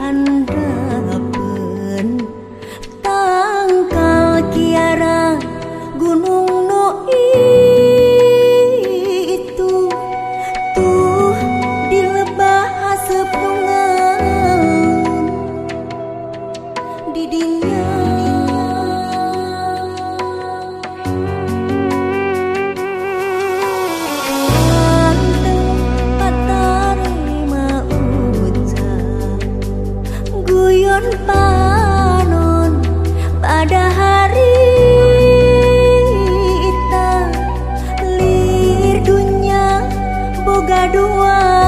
看得。panon pada hari ita lir dunya boga dua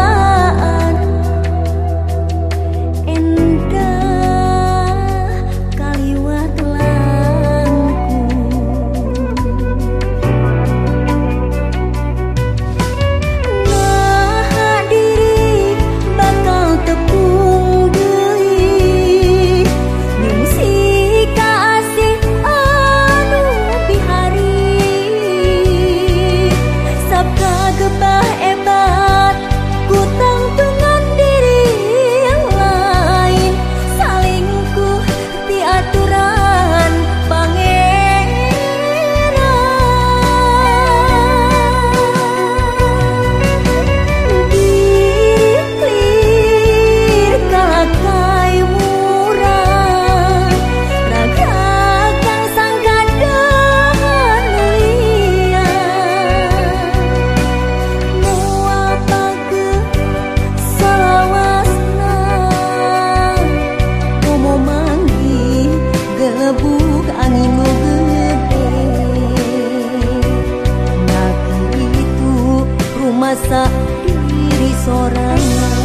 masa diri seorang